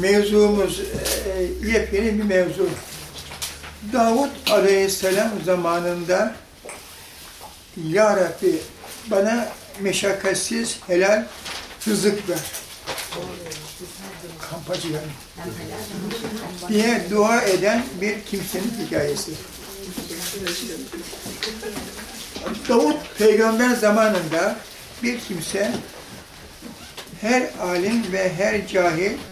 Mevzumuz e, yepyeni bir mevzu. Davut Aleyhisselam zamanında Ya Rabbi bana meşakkatsiz helal rızık ver. Kampacı yani. diye dua eden bir kimsenin hikayesi. Davut peygamber zamanında bir kimse her alim ve her cahil